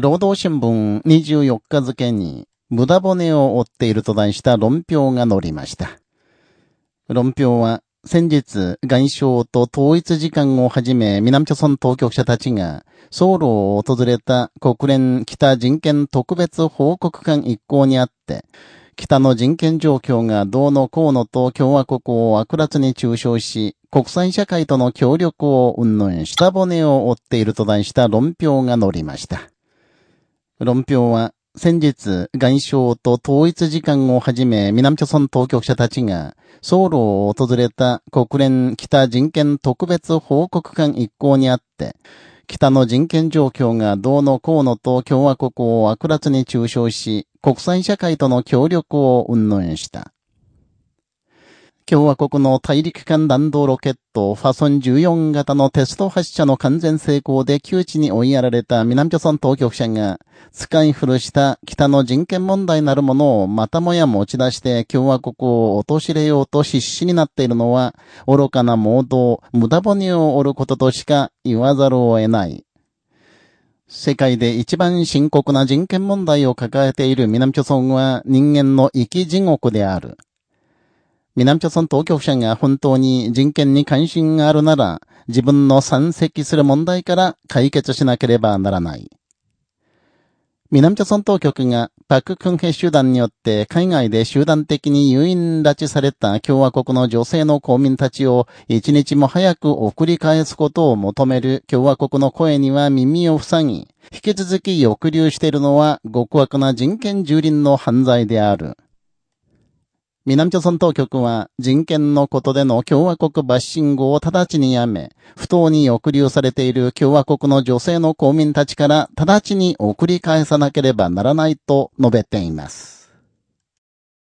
労働新聞24日付に、無駄骨を追っていると題した論評が載りました。論評は、先日、外相と統一時間をはじめ、南朝村当局者たちが、ソウルを訪れた国連北人権特別報告官一行にあって、北の人権状況がどうのこうのと共和国を悪辣に中傷し、国際社会との協力を云々した骨を追っていると題した論評が載りました。論評は、先日、外相と統一時間をはじめ、南朝鮮当局者たちが、ソウルを訪れた国連北人権特別報告官一行にあって、北の人権状況がどうのこうのと共和国を悪辣に中傷し、国際社会との協力を云々した。共和国の大陸間弾道ロケットファソン14型のテスト発射の完全成功で窮地に追いやられた南朝村当局者が、使い古した北の人権問題なるものをまたもや持ち出して共和国を陥れようと必死になっているのは、愚かな盲導、無駄骨を折ることとしか言わざるを得ない。世界で一番深刻な人権問題を抱えている南朝村は人間の生き地獄である。南朝鮮当局者が本当に人権に関心があるなら、自分の山積する問題から解決しなければならない。南朝鮮当局がパククンヘ集団によって海外で集団的に誘引拉致された共和国の女性の公民たちを一日も早く送り返すことを求める共和国の声には耳を塞ぎ、引き続き抑留しているのは極悪な人権蹂躙の犯罪である。南朝鮮当局は人権のことでの共和国バッシングを直ちにやめ、不当に抑留されている共和国の女性の公民たちから直ちに送り返さなければならないと述べています。